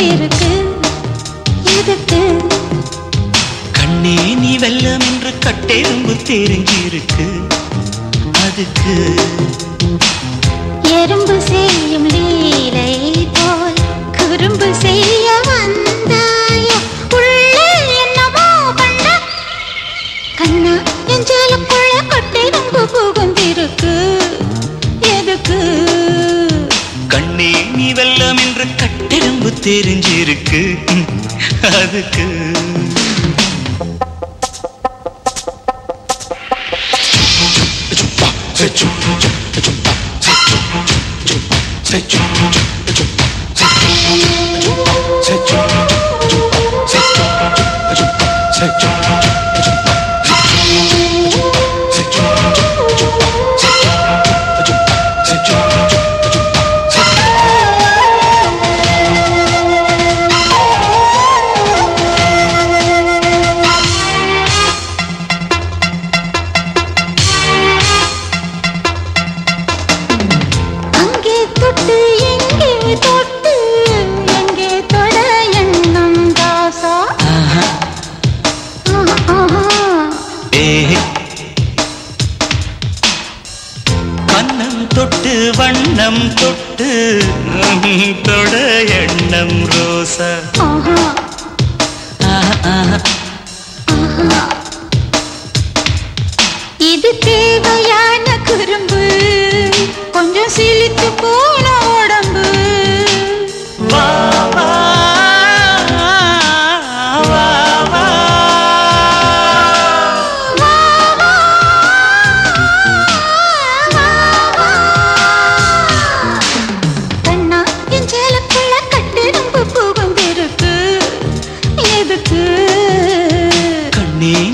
புகுந்திருக்கு எதுக்கு கண்ணே நீ வெள்ளம் என்று கட்டெரும்பு தெரிஞ்சிருக்கு. அதுக்கு எறும்பு செய்யும் லீலை போல் குறும்பு செய்ய வந்தாய? உள்ளே என்னமோ பண்ண. கண்ணா என் என்று கட்டெரும்பு தெரிஞ்சிருக்கு அதுக்கு அங்கே தொட்டு வண்ணம் தொட்டு தொட எண்ணம் ரோசா.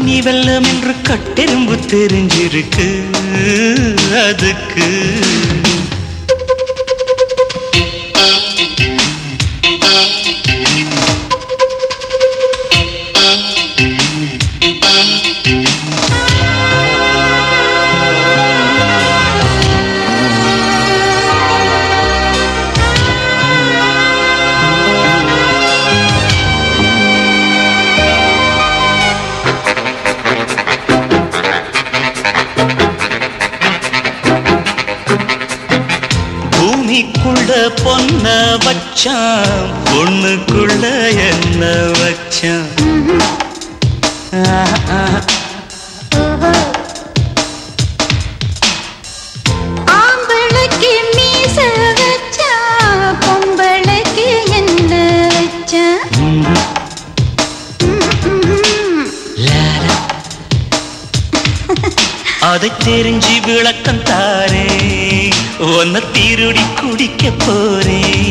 நீ வெள்ளம் என்று கட்டெரும்பு தெரிஞ்சிருக்கு. அதுக்கு பூமிக்குள்ள பொன்ன வச்சான் பொண்ணுக்குள்ள என்ன வச்சான். அதை தெரிஞ்சு விளக்கம் தாரே. உன்னை திருடி குடிக்க போறேன்.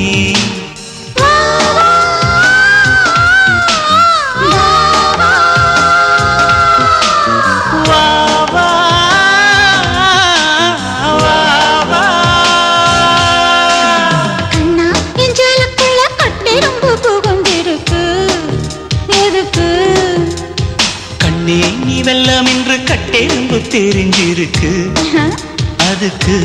நீ வெள்ளம் என்று கட்டெரும்பு தெரிஞ்சிருக்கு. அதுக்கு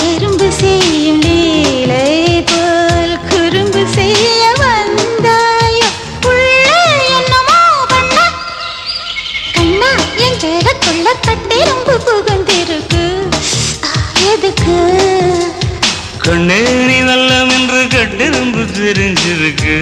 எறும்பு செய்யும் லீலை போல் குறும்பு செய்ய வந்தாயோ? உள்ளே என்னமோ பண்ண கண்ணா என் ஜெகத்துள்ள கட்டெரும்பு புகுந்திருக்கு. எதுக்கு? கண்ணே நீ என்று கட்டெரும்பு தெரிஞ்சிருக்கு.